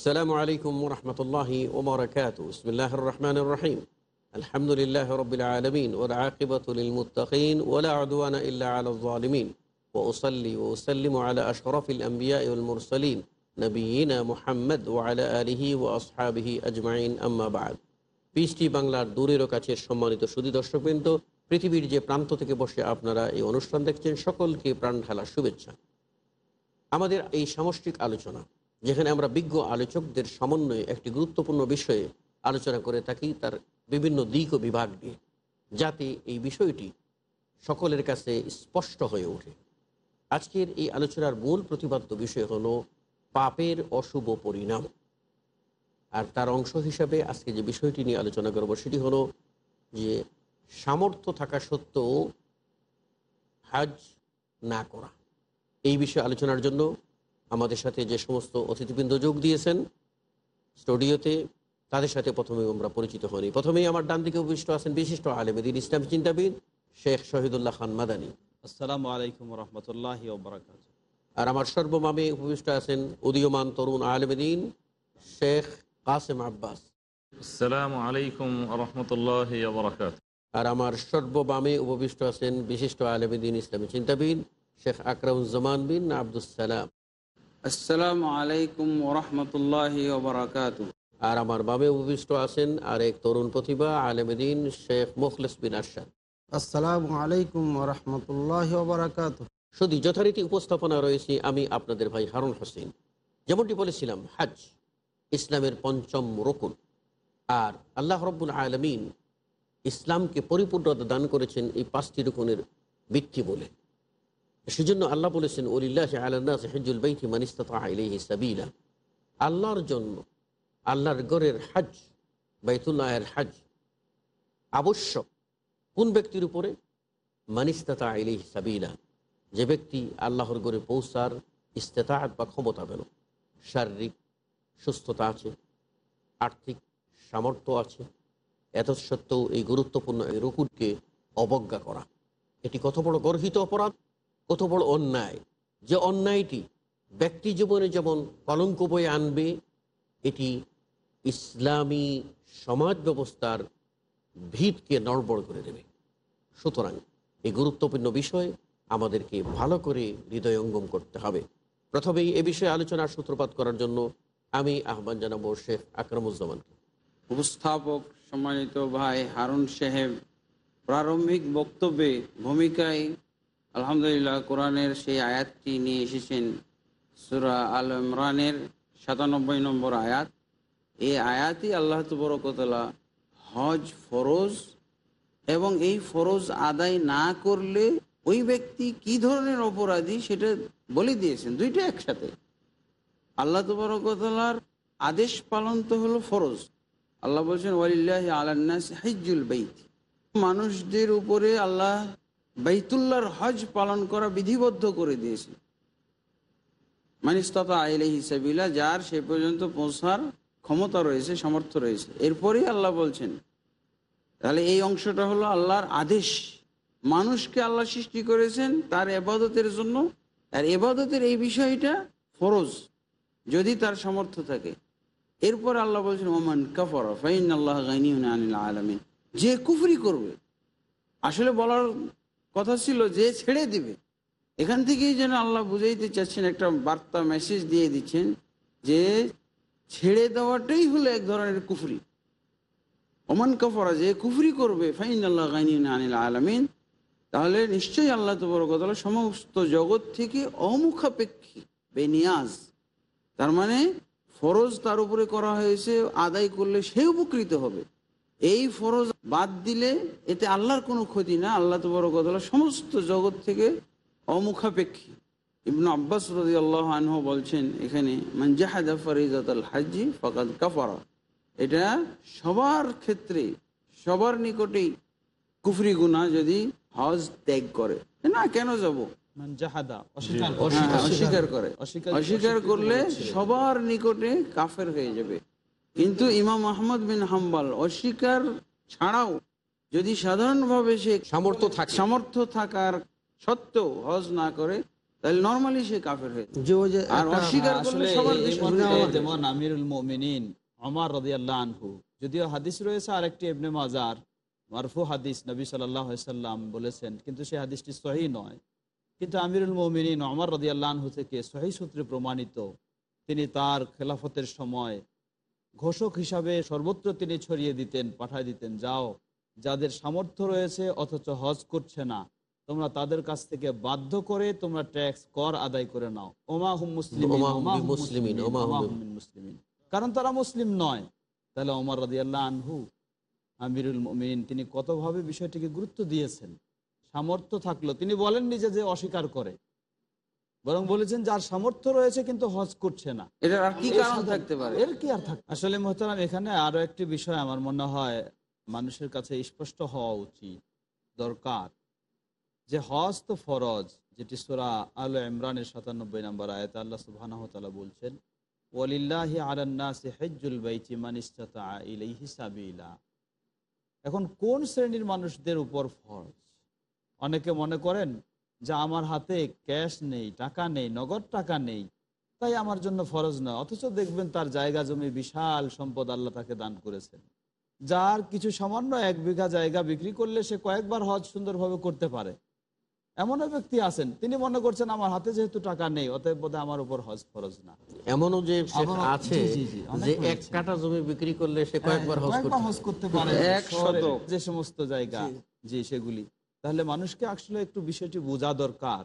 আসসালামু আলাইকুম রহমতুল্লাহি ওবরাকাত। ইসমিল্লাহ রহমান রহিম আলহামদুলিল্লাহ রবিল আলমিন ওর আকিবতুল মুতাকিন ওলা আদওয়ানা ইল্লা আলমিন ওসলি ওসলিম আলা আশরফিল আম্বিয়া উল মুরসলিন। নবীন মোহাম্মদ ওয়ালা আলিহি ও আসহাবিহি আজমাইন। আম্মাবাদ পিস টি বাংলার দূরের কাছে সম্মানিত সুদী দর্শকবৃন্দ, পৃথিবীর যে প্রান্ত থেকে বসে আপনারা এই অনুষ্ঠান দেখছেন সকলকে প্রাণ ঢালা শুভেচ্ছা। আমাদের এই সামষ্টিক আলোচনা যেখানে আমরা বিজ্ঞ আলোচকদের সমন্বয়ে একটি গুরুত্বপূর্ণ বিষয়ে আলোচনা করে থাকি, তার বিভিন্ন দিক ও বিভাগ নিয়ে, যাতে এই বিষয়টি সকলের কাছে স্পষ্ট হয়ে ওঠে। আজকের এই আলোচনার মূল প্রতিপাদ্য বিষয় হল পাপের অশুভ পরিণাম। আর তার অংশ হিসাবে আজকে যে বিষয়টি নিয়ে আলোচনা করব, সেটি হলো যে সামর্থ্য থাকা সত্ত্বেও হাজ না করা। এই বিষয়ে আলোচনার জন্য আমাদের সাথে যে সমস্ত অতিথিবৃন্দ যোগ দিয়েছেন স্টুডিওতে তাদের সাথে প্রথমে আমরা পরিচিত হইনি প্রথমেই আমার ডান দিকে উপবিষ্ট আছেন বিশিষ্ট আলেমদিন ইসলাম চিন্তাবিদ শেখ শহীদুল্লাহ খান মাদানী। আসসালাম আলাইকুম রহমতুল্লাহ আর আমার সর্বমামে উপবিষ্ট আছেন উদীয়মান তরুণ আলেমদিন শেখ কাসেম আব্বাস। আসসালাম আলাইকুম রহমতুল্লাহ আর আমার সর্ববামে উপবিষ্ট আছেন বিশিষ্ট আলেমদিন ইসলামী চিন্তাবিদ শেখ আকরামুজ্জামান বিন আব্দুল সালাম। আসসালামু আলাইকুম ওরহমতুল্লাহ ওবরাকাত আর আমার বামে উপবিষ্ট আছেন আর এক তরুণ প্রতিভা আলেমেদিন শেখ মুখলেস বিন আরশাদ। আসসালামু আলাইকুম রহমতুল্লাহ বারাকাত শুধু যথারীতি উপস্থাপনা রয়েছে আমি আপনাদের ভাই হারুন হোসেন। যেমনটি বলেছিলাম হাজ ইসলামের পঞ্চম রকুন। আর আল্লাহ রব্বুল আলমিন ইসলামকে পরিপূর্ণতা দান করেছেন এই পাঁচটি রকুনের ভিত্তি বলে। সেজন্য আল্লাহ বলেছেন, ওলিল্লাহ আল্লাহ হেজুল বৈথি মানিস্তা আল্লাহর জন্য আল্লাহর গড়ের হাজ বাইতুল্লাহের হাজ আবশ্যক। কোন ব্যক্তির উপরে? মানিস্তাতা আইলেহি সাবিলা। যে ব্যক্তি আল্লাহর গড়ে পৌঁছার ইস্তেতাহাত বা ক্ষমতা পেল। শারীরিক সুস্থতা আছে, আর্থিক সামর্থ্য আছে এত সত্ত্বেও এই গুরুত্বপূর্ণ এই রকুনকে অবজ্ঞা করা। এটি কত বড় গর্হিত অপরাধ? কত বড় অন্যায়। যে অন্যায়টি ব্যক্তি জীবনে যেমন কলঙ্ক বয়ে আনবে, এটি ইসলামী সমাজ ব্যবস্থার ভিতকে নড়বড় করে দেবে। সুতরাং এই গুরুত্বপূর্ণ বিষয় আমাদেরকে ভালো করে হৃদয়ঙ্গম করতে হবে। প্রথমেই এ বিষয়ে আলোচনার সূত্রপাত করার জন্য আমি আহ্বান জানাব শেখ আকরামুজ্জামানকে। উপস্থাপক সম্মানিত ভাই হারুন সাহেব প্রারম্ভিক বক্তব্যে ভূমিকায় আলহামদুলিল্লাহ, কোরআনের সেই আয়াতটি নিয়ে এসেছেন সুরা আল ইমরানের সাতানব্বই নম্বর আয়াত। এই আয়াতই আল্লাহ তবরকতলা হজ ফরজ এবং এই ফরজ আদায় না করলে ওই ব্যক্তি কি ধরনের অপরাধী সেটা বলে দিয়েছেন, দুইটা একসাথে। আল্লাহ তবরকতলার আদেশ পালন তো হলো ফরজ। আল্লাহ বলছেন, ওয়ালিল্লাহ আলান্নাস হাইজুল বাইত। মানুষদের উপরে আল্লাহ বাইতুল্লাহর হজ পালন করা বিধিবদ্ধ করে দিয়েছে মানিস্ততা আইলে হিসাবিলা যার সে পর্যন্ত পৌঁছার ক্ষমতা রয়েছে, সামর্থ্য রয়েছে। এরপরেই আল্লাহ বলছেন, তাহলে এই অংশটা হলো আল্লাহর আদেশ। মানুষকে আল্লাহ সৃষ্টি করেছেন তার এবাদতের জন্য, আর এবাদতের এই বিষয়টা ফরজ, যদি তার সামর্থ্য থাকে। এরপর আল্লাহ বলছেন, ওমান কাফর ফাইন আল্লাহ আলমিন। যে কুফরি করবে, আসলে বলার কথা ছিল যে ছেড়ে দিবে। এখান থেকেই যেন আল্লাহ বুঝাইতে চাচ্ছেন, একটা বার্তা মেসেজ দিয়ে দিচ্ছেন যে ছেড়ে দেওয়াটাই হলো এক ধরনের কুফরি। ওমান কাফরা যে কুফরি করবে ফাইন আল্লাহ আনিল আলমিন, তাহলে নিশ্চয়ই আল্লাহ তবরকতলা সমস্ত জগৎ থেকে অমুখাপেক্ষী, বেনিয়াজ। তার মানে ফরজ তার উপরে করা হয়েছে, আদায় করলে সে উপকৃত হবে। এই ফরজ বাদ দিলে এতে আল্লাহর কোনো ক্ষতি না আল্লাহ তবরকতলা সমস্ত জগৎ থেকে অমুখাপেক্ষী। ইবনু আব্বাস রদি আল্লাহ আনহ বলছেন এখানে মঞ্জাহাদা ফরিজাত আল হাজি ফকাদ কাফারা। এটা সবার ক্ষেত্রে সবার নিকটেই কুফরি গুণা যদি হজ ত্যাগ করে। না কেন যাব? মান অস্বীকার করে। হ্যাঁ, অস্বীকার করে। অস্বীকার করলে সবার নিকটে কাফের হয়ে যাবে। কিন্তু ইমাম আহমদ বিন হাম্বাল অস্বীকার ছাড়াও যদি সাধারণভাবে সে সামর্থ্য থাকে। সামর্থ্য থাকার সত্ত্বেও হজ না করে তাহলে নর্মালি সে কাফের হয়ে যাবে। যে ওই যে আর অস্বীকার করলে সবার এই দৃষ্টিতে মতে যেমন আমিরুল মুমিনিন ওমর রাদিয়াল্লাহু আনহু যদিও হাদিস রয়েছে আরেকটি ইবনে মাজার মারফু হাদিস নবী সাল্লাম বলেছেন কিন্তু সেই হাদিসটি সহিহ নয়। কিন্তু আমিরুল মুমিনিন ওমর রাদিয়াল্লাহু আনহু থেকে সহিহ সূত্রে প্রমাণিত তিনি তার খেলাফতের সময় ঘোষক হিসাবে সর্বত্র তিনি ছড়িয়ে দিতেন পাঠায় দিতেন যাও যাদের সামর্থ্য রয়েছে অথচ হজ করছে না। তোমরা তাদের কাছ থেকে বাধ্য করে তোমরা ট্যাক্স কর আদায় করে নাও। ওমা হুম মুসলিম মুসলিমিন কারণ তারা মুসলিম নয়। তাহলে ওমর রাদিয়াল্লাহ আনহু আমিরুল মুমিন তিনি কতভাবে বিষয়টিকে গুরুত্ব দিয়েছেন? সামর্থ্য থাকল তিনি বলেননি যে অস্বীকার করে। বরং বলেছেন যার সামর্থ্য রয়েছে কিন্তু হজ করছে না। আর কি কারণ থাকতে পারে? এর কি আর থাকে আসলে মোহতারাম এখানে আরও একটি বিষয় আমার মনে হয় মানুষের কাছে স্পষ্ট হওয়া উচিত দরকার। যে হজ তো ফরজ যেটি সুরা আল ইমরানের সাতানব্বই নম্বর আয়ত আল্লাহ সুবহানাহু ওয়া তাআলা বলছেন ওয়ালিল্লাহি আলান্নাসি হজ্জুল বাইতি মান ইসতাতা ইলাইহি সাবিলা। এখন কোন শ্রেণির মানুষদের উপর ফরজ? অনেকে মনে করেন যে আমার হাতে ক্যাশ নেই টাকা নেই নগদ টাকা নেই তাই আমার জন্য ফরজ নয়। অথচ দেখবেন তার জায়গা জমি বিশাল সম্পদ আল্লাহ তাকে দান করেছেন। যার কিছু সামান্য এক বিঘা জায়গা বিক্রি করলে সে কয়েকবার হজ সুন্দরভাবে করতে পারে। এমনও ব্যক্তি আছেন তিনি মনে করছেন আমার হাতে যেহেতু টাকা নেই অতএব বোধহয় আমার উপর হজ ফরজ না। এমনও যে আছে যে এক। কাটা জমি বিক্রি করলে সে কয়েকবার হজ করতে পারে। যে সমস্ত জায়গা জি সেগুলি। তাহলে মানুষকে আসলে একটু বিষয়টি বোঝা দরকার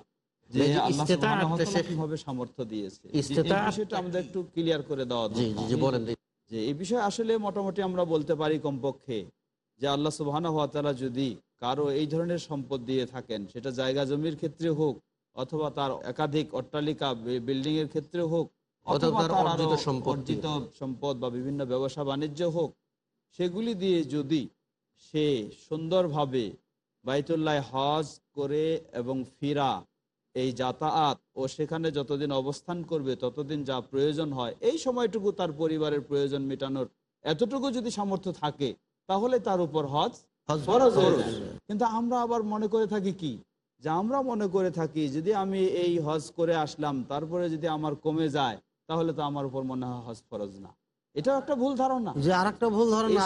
যে কীভাবে সামর্থ্য দিয়েছে। বিষয়টা আমাদের একটু ক্লিয়ার করে দেওয়া যে এই বিষয়ে আসলে মোটামুটি আমরা বলতে পারি কমপক্ষে যে আল্লাহ যদি কারও এই ধরনের সম্পদ দিয়ে থাকেন সেটা জায়গা জমির ক্ষেত্রে হোক অথবা তার একাধিক অট্টালিকা বিল্ডিং এর ক্ষেত্রে হোক অর্জিত সম্পদ বা বিভিন্ন ব্যবসা বাণিজ্য হোক সেগুলি দিয়ে যদি সে সুন্দরভাবে বাইতুল্লাহ হজ করে এবং ফিরা এই যাতায়াত ও সেখানে যতদিন অবস্থান করবে ততদিন যা প্রয়োজন হয় এই সময়টুকু তার পরিবারের প্রয়োজন মেটানোর এতটুকু যদি সামর্থ্য থাকে তাহলে তার উপর হজ। কিন্তু আমরা আবার মনে করে থাকি কি? যে আমরা মনে করে থাকি যদি আমি এই হজ করে আসলাম তারপরে যদি আমার কমে যায় তাহলে তো আমার উপর মনে হয় হজ ফরজ না। এটাও একটা ভুল ধারণা। যে আর একটা ভুল ধারণা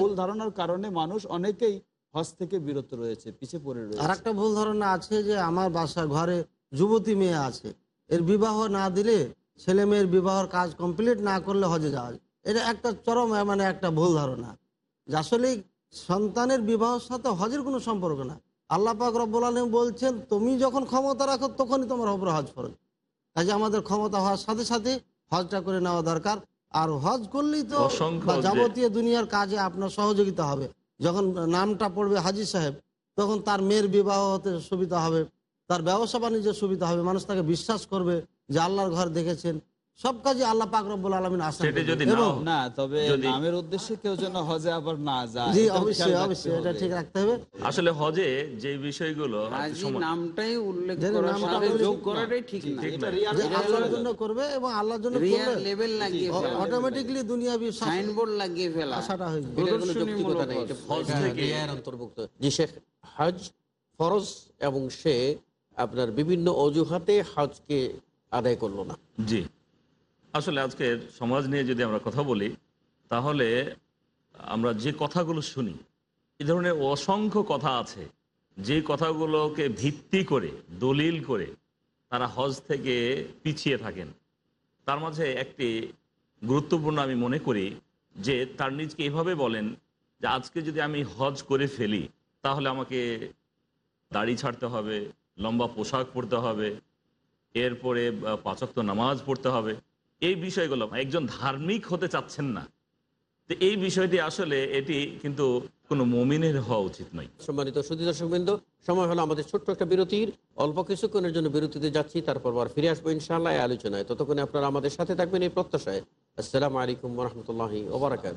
ভুল ধারণার কারণে মানুষ অনেকেই হজ থেকে বিরত রয়েছে পিছিয়ে পড়ে রয়েছে। আর একটা ভুল ধারণা আছে যে আমার বাসা ঘরে যুবতী মেয়ে আছে। এর বিবাহ না দিলে ছেলে মেয়ের বিবাহর কাজ কমপ্লিট না করলে হজে যাওয়া যায়। এটা একটা চরম মানে একটা ভুল ধারণা। যে আসলে সন্তানের বিবাহের সাথে হজের কোনো সম্পর্ক না। আল্লাহ পাক রব্বুল আলম বলছেন তুমি যখন ক্ষমতা রাখো তখনই তোমার উপরে হজ ফরজ। কাজে আমাদের ক্ষমতা হওয়ার সাথে সাথে হজটা করে নেওয়া দরকার। আর হজ করলেই তো অসংখ্য বা যে- যাবতীয় দুনিয়ার কাজে আপনার সহযোগিতা হবে। যখন নামটা পড়বে হাজি সাহেব, তখন তার মেয়ের বিবাহ হতে সুবিধা হবে, তার ব্যবসা বাণিজ্যের সুবিধা হবে, মানুষ তাকে বিশ্বাস করবে যে আল্লাহর ঘর দেখেছেন। সব কাজে আল্লাহ পাক রব্বুল আলমিন আসান সেটা যদি নাও- না তবে নামের উদ্দেশ্যে কেউ যেন হজে আবার না যায় জি অবশ্যই অবশ্যই এটা ঠিক রাখতে হবে। আসলে হজে যে বিষয়গুলো নামটাই উল্লেখ সাথে যোগ করাটাই ঠিক না। এটা আল্লাহর জন্য করবে এবং আল্লাহর জন্য করলে লেভেল লাগিয়ে ফেলা। অটোমেটিকলি দুনিয়াবি সাইনবোর্ড লাগিয়ে ফেলা। আশাটা হয়ে যাবে। এটা হজ। থেকে- রিয়ার অন্তর্ভুক্ত। জি শেখ। হজ ফরজ এবং সে আপনার বিভিন্ন অজুহাতে হজকে আদায় করল না। জি। আসলে আজকের সমাজ নিয়ে যদি আমরা কথা বলি তাহলে আমরা যে কথাগুলো শুনি এ ধরনের অসংখ্য কথা আছে যে কথাগুলোকে ভিত্তি করে দলিল করে তারা হজ থেকে পিছিয়ে থাকেন। তার মাঝে একটি গুরুত্বপূর্ণ আমি মনে করি যে তার নিজকে এভাবে বলেন যে আজকে যদি আমি হজ করে ফেলি তাহলে আমাকে দাড়ি ছাড়তে হবে লম্বা পোশাক পরতে হবে এরপরে আহ, নামাজ পড়তে হবে। এই বিষয়গুলো একজন ধার্মিক হতে চাচ্ছেন না। এই বিষয়টি আসলে এটি কিন্তু কোনো মমিনের হওয়া উচিত নয়। সম্মানিত সুদী দর্শকবৃন্দ, সময় হলো আমাদের ছোট্ট একটা বিরতির। অল্প কিছুক্ষণের জন্য বিরতিতে যাচ্ছি, তারপর আবার ফিরে আসব ইনশাআল্লাহ আলোচনায়। ততক্ষণে আপনারা আমাদের সাথে থাকবেন এই প্রত্যাশায়। আসসালামু আলাইকুম রহমতুল্লাহি ওবরাকাত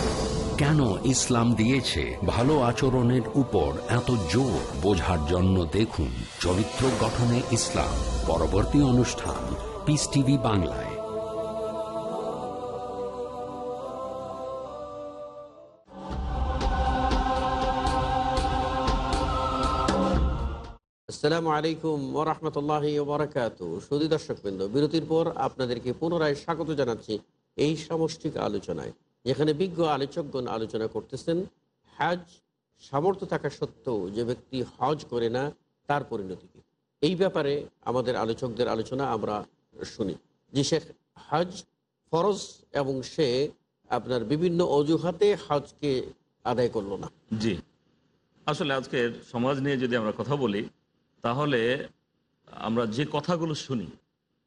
কেন ইসলাম দিয়েছে? ভালো আচরণের উপর এত জোর বোঝার জন্য দেখুন চরিত্র গঠনে ইসলাম। পরবর্তী অনুষ্ঠান পিস টিভি বাংলায়। আসসালামু আলাইকুম ওরহমতুল্লাহ ওবরাকাত সুদী দর্শকবৃন্দ, বিরতির পর আপনাদেরকে পুনরায় স্বাগত জানাচ্ছি এই সামষ্টিক আলোচনায়। যেখানে বিজ্ঞ আলোচকগণ আলোচনা করতেছেন, হজ সামর্থ্য থাকা সত্ত্বেও যে ব্যক্তি হজ করে না, তার পরিণতি কি? এই ব্যাপারে আমাদের আলোচকদের আলোচনা আমরা শুনি। যে শেখ, হজ ফরজ এবং সে আপনার বিভিন্ন অজুহাতে হজকে আদায় করল না। জি। আসলে আজকের সমাজ নিয়ে যদি আমরা কথা বলি, তাহলে আমরা যে কথাগুলো শুনি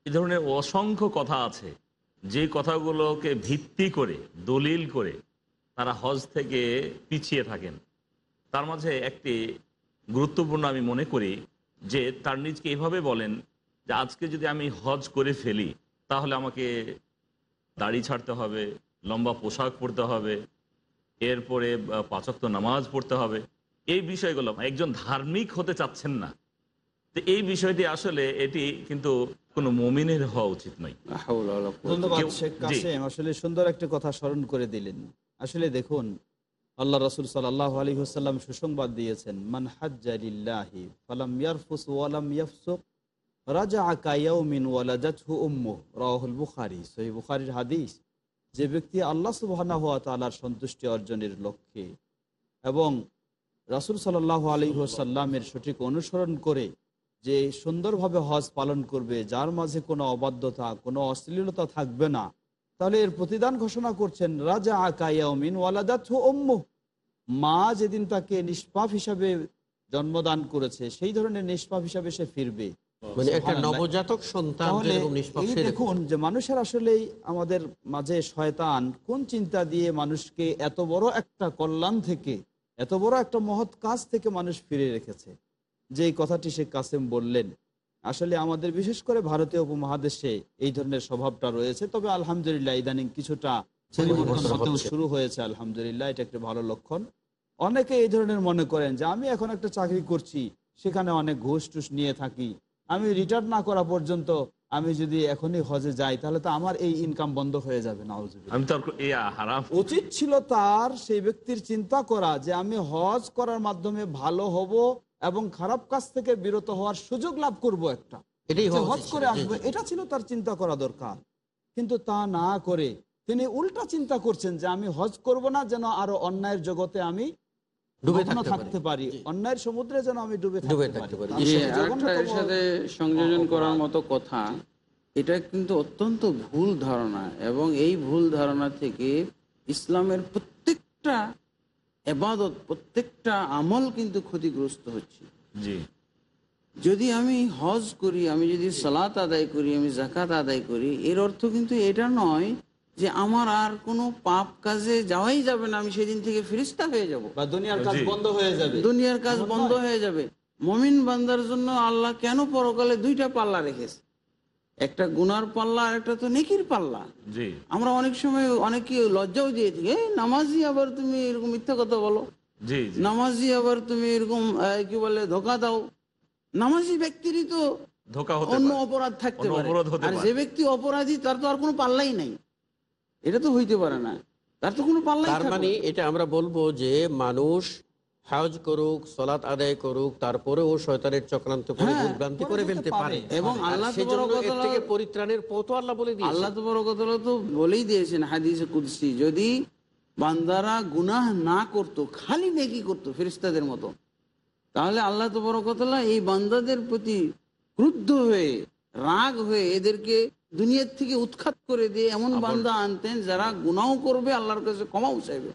এই ধরনের অসংখ্য কথা আছে যে কথাগুলোকে ভিত্তি করে দলিল করে তারা হজ থেকে পিছিয়ে থাকেন। তার মাঝে একটি গুরুত্বপূর্ণ আমি মনে করি যে তার নিজকে এভাবে বলেন যে আজকে যদি আমি হজ করে ফেলি তাহলে আমাকে দাড়ি ছাড়তে হবে লম্বা পোশাক পরতে হবে এরপরে আহ, পাঁচক্ত নামাজ পড়তে হবে। এই বিষয়গুলো একজন ধার্মিক হতে চাচ্ছেন না। এই বিষয়টি আসলে এটি কিন্তু কোনো মমিনের হওয়া উচিত নয়। ধন্যবাদ শেখ কাসেম। আসলে সুন্দর একটা কথা স্মরণ করে দিলেন। আসলে দেখুন আল্লাহ রসুল সাল্লাহ আলী হাসাল্লাম সুসংবাদ দিয়েছেন মান হাজ্জালিল্লাহি ফালাম ইয়ারফুস ওয়ালাম ইয়াফসুক রাজা রাহুল বুখারী। সহি বুখারীর হাদিস যে ব্যক্তি আল্লাহ সুবহানাহু ওয়া তাআলার সন্তুষ্টি অর্জনের লক্ষ্যে এবং রাসূল সাল্লাল্লাহু আলাইহি ওয়াসাল্লামের সঠিক অনুসরণ করে যে সুন্দরভাবে হজ পালন করবে যার মাঝে কোনো অবাধ্যতা কোনো অশ্লীলতা থাকবে না। তাহলে এর প্রতিদান ঘোষণা করছেন রাজা আকাইমিন ওয়ালাদাত অম্মু মা যেদিন তাকে নিষ্পাপ হিসাবে জন্মদান করেছে সেই ধরনের নিষ্পাপ হিসাবে সে ফিরবে। মানে। দেখুন। যে মানুষের আসলেই আমাদের মাঝে শয়তান কোন চিন্তা দিয়ে মানুষকে এত বড় একটা কল্যাণ থেকে এত বড় একটা মহৎ কাজ থেকে মানুষ ফিরে রেখেছে? যে কথাটি শেখ কাসেম বললেন আসলে আমাদের বিশেষ করে ভারতীয় উপমহাদেশে এই ধরনের স্বভাবটা রয়েছে। তবে আলহামদুলিল্লাহ ইদানিং কিছুটা পরিবর্তন শুরু হয়েছে আলহামদুলিল্লাহ এটা একটা ভালো লক্ষণ। অনেকে এই ধরনের মনে করেন যে আমি এখন একটা চাকরি করছি সেখানে অনেক ঘুষ টুস নিয়ে থাকি। আমি রিটার্ন না করা পর্যন্ত আমি যদি এখনই হজে যাই তাহলে তো আমার এই ইনকাম বন্ধ হয়ে যাবে হারাম। উচিত ছিল তার সেই ব্যক্তির চিন্তা করা যে আমি হজ করার মাধ্যমে ভালো হব এবং খারাপ কাজ থেকে বিরত হওয়ার সুযোগ লাভ করব একটা। এটাই হজ করে আসবে এটা ছিল তার চিন্তা করা দরকার। কিন্তু তা না করে তিনি উল্টা চিন্তা করছেন যে আমি হজ করব না যেন আরও অন্যায়ের জগতে আমি ডুবে থাকতে থাকতে পারি। অন্যায়ের সমুদ্রে যেন আমি ডুবে ডুবে থাকতে থাকতে পারি। পারি। তার জি সেই আরেকটা এর সাথে সংযোজন করার মতো কথা এটা কিন্তু অত্যন্ত ভুল ধারণা। এবং এই ভুল ধারণা থেকে ইসলামের প্রত্যেকটা এবাদত প্রত্যেকটা আমল কিন্তু ক্ষতিগ্রস্ত হচ্ছে। জি। যদি আমি হজ করি আমি যদি সালাত আদায় করি আমি জাকাত আদায় করি এর অর্থ কিন্তু এটা নয় যে আমার আর কোনো পাপ কাজে যাওয়াই যাবে না আমি সেদিন থেকে ফিরিস্তা হয়ে যাব। বা দুনিয়ার কাজ বন্ধ হয়ে যাবে। দুনিয়ার কাজ বন্ধ হয়ে যাবে। মমিন বান্দার জন্য আল্লাহ কেন পরকালে দুইটা পাল্লা রেখেছে? একটা গুনার পাল্লা আর একটা তো নেকির পাল্লা। আমরা অনেক সময় অনেকে লজ্জাও দিয়ে থাকি। এই নামাজি আবার তুমি এরকম মিথ্যা কথা বলো। জি জি। নামাজি আবার তুমি এরকম কি বলে ধোকা দাও। নামাজি ব্যক্তিরই তো অন্য অপরাধ থাকতে পারে। আর যে ব্যক্তি অপরাধী তার তো আর কোনো পাল্লাই নাই। এটা তো হইতে পারে না। তার তো কোনো পাল্লাই তার মানে না। এটা আমরা বলব যে মানুষ করুক আদায় করুক তারপরেও শয়তানের চক্রান্ত করে হ্যাঁ, করে ফেলতে পারে। এবং আল্লাহ থেকে পরিত্রাণের পথও আল্লাহ বলে দিয়েছেন আল্লাহ তবরকতলা তো বলেই দিয়েছেন হাদিসে কুদসি যদি বান্দারা গুনাহ না করত খালি নেকি করতো ফেরিস্তাদের মতো তাহলে আল্লাহ তবরকতলা এই বান্দাদের প্রতি ক্রুদ্ধ হয়ে রাগ হয়ে এদেরকে দুনিয়ার থেকে উৎখাত করে দিয়ে এমন বান্দা আনতেন যারা গুনাও করবে আল্লাহর কাছে ক্ষমাও চাইবে।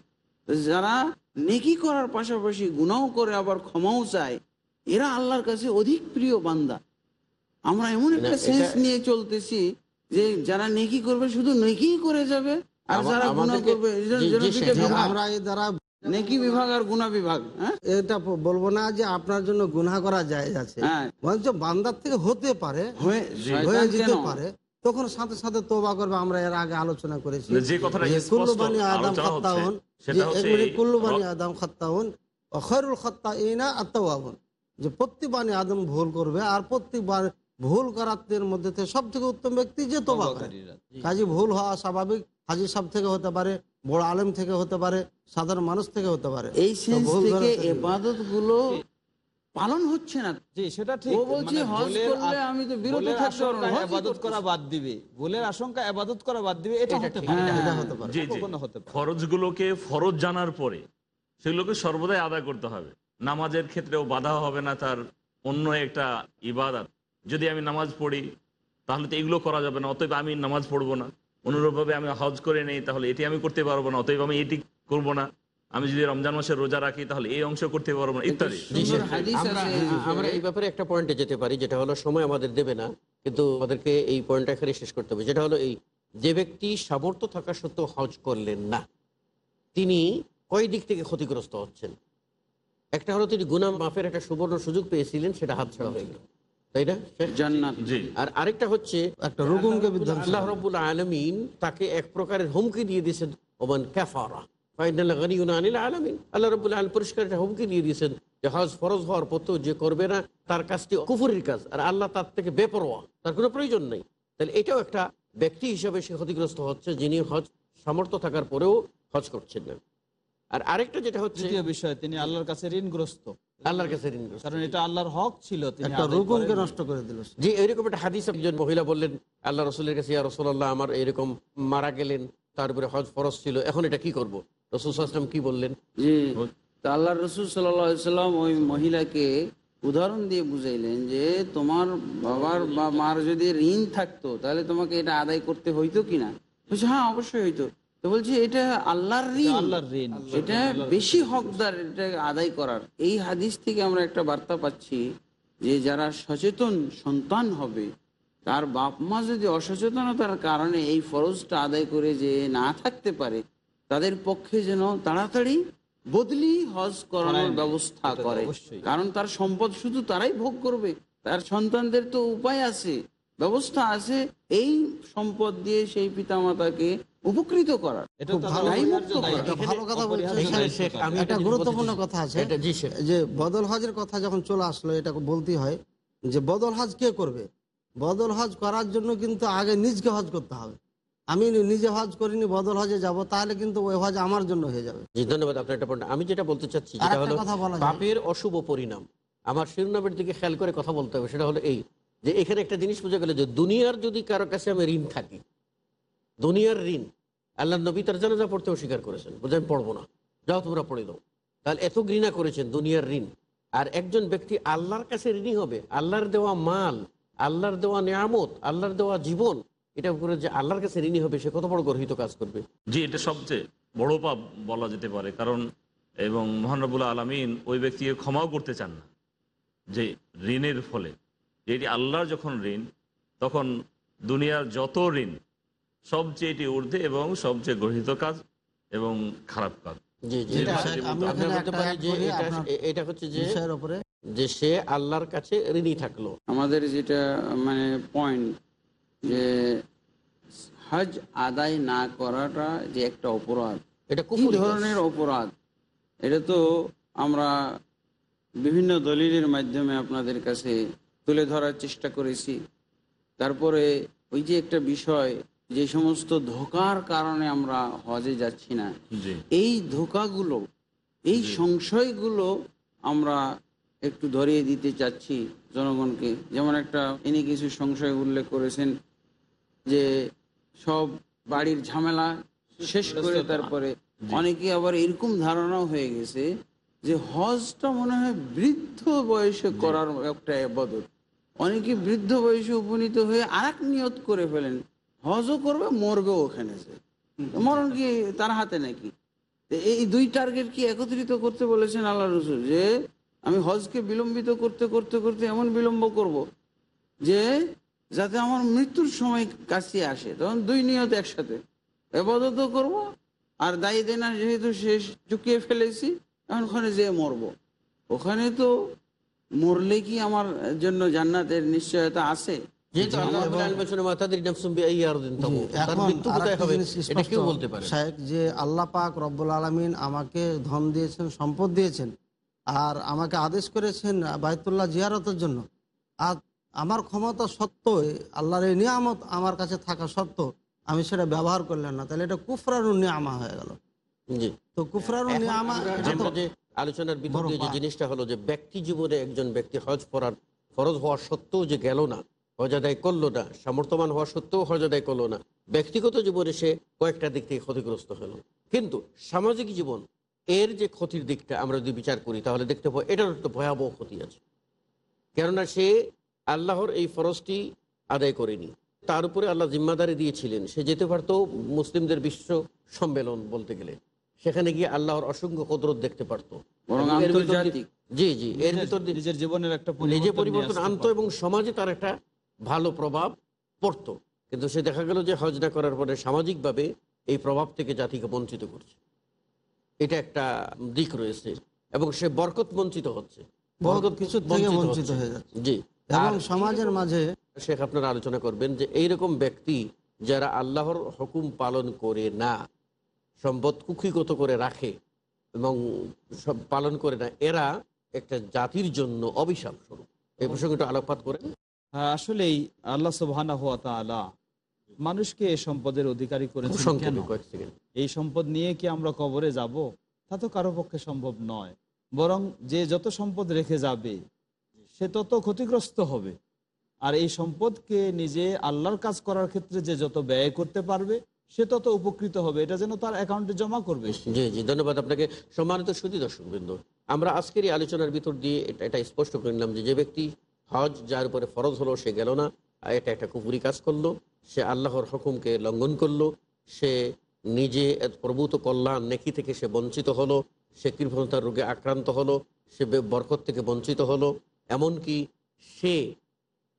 যারা নেকি করার পাশাপাশি গুনাও করে আবার ক্ষমাও চায় এরা আল্লাহর কাছে অধিক প্রিয় বান্দা। আমরা এমন একটা সেন্স নিয়ে চলতেছি যে যারা নেকি করবে শুধু নেকি করে যাবে আর যারা করবে। আমরা নেকি বিভাগ আর গুণা বিভাগ হ্যাঁ? এটা বলব না যে আপনার জন্য গুনাহ করা যায় আছে হ্যাঁ। বরঞ্চ বান্দার থেকে হতে পারে হয়ে যেতে পারে। তখন সাথে সাথে তোবা করবে আমরা এর আগে আলোচনা করেছি। যে কথাটা যে স্পষ্ট কুল্লু আদম খাত্তাউন সেটা এগুলি এই কুল্লু বানি রব- আদম খাত্তাউন ও খয়রুল ইনা আত্মাউন যে প্রত্যেক বানি আদম ভুল করবে আর প্রত্যেকবার ভুল করাতের মধ্যে থেকে সব থেকে উত্তম ব্যক্তি যে তোবা করে। কাজে ভুল হওয়া স্বাভাবিক হাজির সাহেব থেকে হতে পারে বড় আলেম থেকে হতে পারে সাধারণ মানুষ থেকে হতে পারে। এই সেন্স ভুল থেকে- এবাদতগুলো পালন হচ্ছে না। জি সেটা ঠিক ও বলছে মানে হজ করলে আমি তো বিরত থাকতে ইবাদত করা বাদ দিবে। ভুলের আশঙ্কা আবাদত করা বাদ দিবে এটা হতে পারে। হ্যাঁ, এটা হতে পারে। জি জি। কখনো হতে পারে। ফরজগুলোকে ফরজ জানার পরে সেগুলোকে সর্বদাই আদায় করতে হবে। নামাজের ক্ষেত্রেও বাধা হবে না তার অন্য একটা ইবাদত। যদি আমি নামাজ পড়ি তাহলে তো এগুলো করা যাবে না অতএব আমি নামাজ পড়ব না। অনুরূপভাবে আমি হজ করে নেই তাহলে এটি আমি করতে পারব না অতএব আমি এটি করব না। আমি যদি রমজান মাসে রোজা রাখি তাহলে এই অংশ করতে পারব না। ইত্যাদি। আমরা এই ব্যাপারে একটা পয়েন্টে যেতে পারি যেটা হলো সময় আমাদের দেবে না কিন্তু আমাদেরকে এই পয়েন্টটা এখানে শেষ করতে হবে যেটা হলো এই যে ব্যক্তি সামর্থ্য থাকা সত্ত্বেও হজ করলেন না তিনি কয় দিক থেকে ক্ষতিগ্রস্ত হচ্ছেন? একটা হলো তিনি গুনাম মাফের একটা সুবর্ণ সুযোগ পেয়েছিলেন সেটা হাতছাড়া হয়ে গেল। তাই না আর আরেকটা হচ্ছে একটা বিধ্বংস। আল্লাহ রব্বুল আলমিন তাকে এক প্রকারের হুমকি দিয়ে দিয়েছেন ওমান ক্যাফারা আলামিন আল্লাহ রব্বুল আলম পরিষ্কার একটা হুমকি দিয়ে দিয়েছেন যে হজ ফরজ হওয়ার পথেও যে করবে না তার কাজটি কুফুরির কাজ। আর আল্লাহ তার থেকে বেপরোয়া তার কোনো প্রয়োজন নেই। তাহলে এটাও একটা ব্যক্তি হিসাবে সে ক্ষতিগ্রস্ত হচ্ছে যিনি হজ সামর্থ্য থাকার পরেও হজ করছেন না। আর আরেকটা যেটা হচ্ছে বিষয় তিনি আল্লাহর কাছে ঋণগ্রস্ত। আল্লাহর কাছে ঋণগ্রস্ত। কারণ এটা আল্লাহর হক ছিল তিনি একটা রুকুনকে নষ্ট করে দিল সে। যে এরকম একটা হাদিস একজন মহিলা বললেন আল্লাহ রসুলের কাছে ইয়া আমার এরকম মারা গেলেন তার উপরে হজ ফরজ ছিল এখন এটা কি করব? রসুল কি বললেন? জি। তা আল্লাহ রসুল সাল্লাম ওই মহিলাকে উদাহরণ দিয়ে বুঝাইলেন যে তোমার বাবার বা মার যদি ঋণ থাকতো তাহলে তোমাকে এটা আদায় করতে হইতো কিনা বলছে হ্যাঁ অবশ্যই হইতো। তো বলছি এটা আল্লাহর ঋণ। আল্লাহর ঋণ। এটা বেশি হকদার এটা আদায় করার। এই হাদিস থেকে আমরা একটা বার্তা পাচ্ছি যে যারা সচেতন সন্তান হবে তার বাপ মা যদি অসচেতনতার কারণে এই ফরজটা আদায় করে যে না থাকতে পারে তাদের পক্ষে যেন তাড়াতাড়ি বদলি হজ করানোর ব্যবস্থা করে। অবশ্যই। কারণ তার সম্পদ শুধু তারাই ভোগ করবে তার সন্তানদের তো উপায় আছে ব্যবস্থা আছে এই সম্পদ দিয়ে সেই পিতামাতাকে উপকৃত করার। এটা গুরুত্বপূর্ণ কথা আছে। এটা জি শেখ। যে বদল হজের কথা যখন চলে আসলো এটা বলতেই হয় যে বদল হজ কে করবে? বদল হজ করার জন্য কিন্তু আগে নিজকে হজ করতে হবে। আমি নিজে হজ করিনি বদল হজে যাব তাহলে কিন্তু ওই হজ আমার জন্য হয়ে যাবে। জি ধন্যবাদ আপনার আমি যেটা বলতে চাচ্ছি যেটা হলো পাপের অশুভ পরিণাম। আমার শিরোনামের দিকে খেয়াল করে কথা বলতে হবে সেটা হলো এই যে এখানে একটা জিনিস বোঝা গেল যে দুনিয়ার যদি কারও কাছে আমি ঋণ থাকি দুনিয়ার ঋণ আল্লাহ নবী তার জানাজা পড়তে অস্বীকার করেছেন বলছে আমি পড়ব না যাও তোমরা পড়ে দাও তাহলে এত ঘৃণা করেছেন দুনিয়ার ঋণ। আর একজন ব্যক্তি আল্লাহর কাছে ঋণী হবে আল্লাহর দেওয়া মাল আল্লাহর দেওয়া নিয়ামত আল্লাহর দেওয়া জীবন এটা করে যে আল্লাহর কাছে ঋণী হবে সে কত বড় গর্হিত কাজ করবে। জি এটা সবচেয়ে বড় পাপ বলা যেতে পারে কারণ এবং মহানবুল্লাহ আলমিন ওই ব্যক্তিকে ক্ষমাও করতে চান না যে ঋণের ফলে। যে এটি আল্লাহর যখন ঋণ তখন দুনিয়ার যত ঋণ সবচেয়ে এটি ঊর্ধ্বে এবং সবচেয়ে গর্হিত কাজ এবং খারাপ কাজ। জি জি। এটা হচ্ছে যে উপরে যে সে আল্লাহর কাছে ঋণী থাকল। আমাদের যেটা মানে পয়েন্ট যে হজ আদায় না করাটা যে একটা অপরাধ এটা কি কুফুরি কাজ। ধরনের অপরাধ। এটা তো আমরা বিভিন্ন দলিলের মাধ্যমে আপনাদের কাছে তুলে ধরার চেষ্টা করেছি। তারপরে ওই যে একটা বিষয় যে সমস্ত ধোকার কারণে আমরা হজে যাচ্ছি না এই ধোকাগুলো এই সংশয়গুলো আমরা একটু ধরিয়ে দিতে চাচ্ছি জনগণকে। যেমন একটা ইনি কিছু সংশয় উল্লেখ করেছেন যে সব বাড়ির ঝামেলা শেষ করে তারপরে অনেকে আবার এরকম ধারণাও হয়ে গেছে যে হজটা মনে হয় বৃদ্ধ বয়সে করার একটা বদল অনেকে বৃদ্ধ বয়সে উপনীত হয়ে আর এক নিয়ত করে ফেলেন হজও করবে মরবে ওখানে যে। মরণ কি তার হাতে নাকি? এই দুই টার্গেট কি একত্রিত করতে বলেছেন আল্লাহ রসুল? যে আমি হজকে বিলম্বিত করতে করতে করতে এমন বিলম্ব করব যে যাতে আমার মৃত্যুর সময় কাছে আসে। তখন দুই নিয়ত একসাথে। এবাদতও করব আর দায়ী দেনা যেহেতু শেষ চুকিয়ে ফেলেছি এখন ওখানে যেয়ে মরব। ওখানে তো মরলে কি আমার জন্য জান্নাতের নিশ্চয়তা আছে? আল্লাহ পাক রব্বুল আলমিন আমাকে ধন দিয়েছেন সম্পদ দিয়েছেন আর আমাকে আদেশ করেছেন বাইতুল্লাহ জিয়ারতের জন্য। আর আমার ক্ষমতা সত্ত্বেও আল্লাহর এই নিয়ামত আমার কাছে থাকা সত্ত্বেও আমি সেটা ব্যবহার করলাম না। তাহলে এটা কুফরারু নিয়ামা হয়ে গেল। তো কুফরারু এখন নিয়ামা আলোচনার দিয়ে যে জিনিসটা হলো যে ব্যক্তি জীবনে একজন ব্যক্তি হজ করার ফরজ হওয়া সত্ত্বেও যে গেল না হজ আদায় করল না সামর্থ্যবান হওয়া সত্ত্বেও হজ আদায় করল না ব্যক্তিগত জীবনে সে কয়েকটা দিক থেকে ক্ষতিগ্রস্ত হলো। কিন্তু সামাজিক জীবন এর যে ক্ষতির দিকটা আমরা যদি বিচার করি তাহলে দেখতে পাবো এটার একটা ভয়াবহ ক্ষতি আছে। কেননা সে আল্লাহর এই ফরজটি আদায় করেনি। তার উপরে আল্লাহ জিম্মাদারি দিয়েছিলেন। সে যেতে পারতো মুসলিমদের বিশ্ব সম্মেলন বলতে গেলে। সেখানে গিয়ে আল্লাহর অসংখ্য কদরত দেখতে পারতো। জি জি এর ভিতর নিজের জীবনের একটা নিজে পরিবর্তন আনতো এবং সমাজে তার একটা ভালো প্রভাব পড়তো। কিন্তু সে দেখা গেল যে হজ না করার পরে সামাজিকভাবে এই প্রভাব থেকে জাতিকে বঞ্চিত করছে। এটা একটা দিক রয়েছে এবং সে বরকত বঞ্চিত হচ্ছে। বরকত কিছু বঞ্চিত হয়ে যাচ্ছে। জি। এবং সমাজের মাঝে শেখ আপনারা আলোচনা করবেন যে এইরকম ব্যক্তি যারা আল্লাহর হুকুম পালন করে না সম্পদ কুক্ষিগত করে রাখে এবং সব পালন করে না এরা একটা জাতির জন্য অভিশাপ স্বরূপ এই প্রসঙ্গে একটু আলোকপাত করেন। হ্যাঁ, আসলেই আল্লাহ সুবহানা হুয়া তাআলা মানুষকে এই সম্পদের অধিকারী করেছেন কেন? এই সম্পদ নিয়ে কি আমরা কবরে যাব? তা তো কারও পক্ষে সম্ভব নয়। বরং যে যত সম্পদ রেখে যাবে সে তত ক্ষতিগ্রস্ত হবে। আর এই সম্পদকে নিজে আল্লাহর কাজ করার ক্ষেত্রে যে যত ব্যয় করতে পারবে, সে তত উপকৃত হবে। এটা যেন তার অ্যাকাউন্টে জমা করবে জি জি, ধন্যবাদ আপনাকে। সম্মানিত সুদী দর্শক বিন্দু আমরা আজকের এই আলোচনার ভিতর দিয়ে এটা এটা স্পষ্ট করে নিলাম যে যে ব্যক্তি হজ, যার উপরে ফরজ হলো, সে গেল না। এটা একটা কুপুরি কাজ করল, সে আল্লাহর হুকুমকে লঙ্ঘন করল, সে নিজে প্রভূত কল্যাণ, নেকি থেকে সে বঞ্চিত হলো, সে কৃপণতার রোগে আক্রান্ত হলো, সে বরকত থেকে বঞ্চিত হলো। এমনকি সে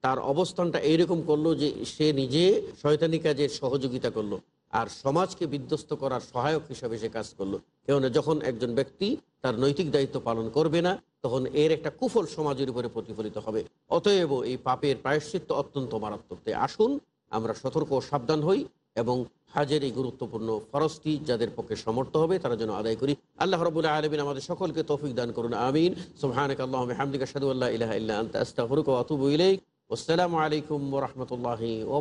তার অবস্থানটা এইরকম করল যে সে নিজে শয়তানি কাজে সহযোগিতা করল আর সমাজকে বিধ্বস্ত করার সহায়ক হিসাবে সে কাজ করল। কেননা যখন একজন ব্যক্তি তার নৈতিক দায়িত্ব পালন করবে না, তখন এর একটা কুফল সমাজের উপরে প্রতিফলিত হবে। অতএব এই পাপের প্রায়শ্চিত্ত অত্যন্ত মারাত্মক। তাই আসুন, আমরা সতর্ক সাবধান হই। এবং হাজের এই গুরুত্বপূর্ণ ফরজটি যাদের পক্ষে সমর্থ হবে, তারা যেন আদায় করি। আল্লাহ রবুল্লাহ আলমিন আমাদের সকলকে তৌফিক দান করুন, আমিন। সুবহানাক আল্লাহ হামদিকা সাদু আল্লাহ ইলাহা ইল্লা ওয়া আতুবু ইলাইক। আসসালামু আলাইকুম রাহমাতুল্লাহি ওয়া